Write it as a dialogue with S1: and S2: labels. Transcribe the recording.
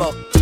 S1: Bebo.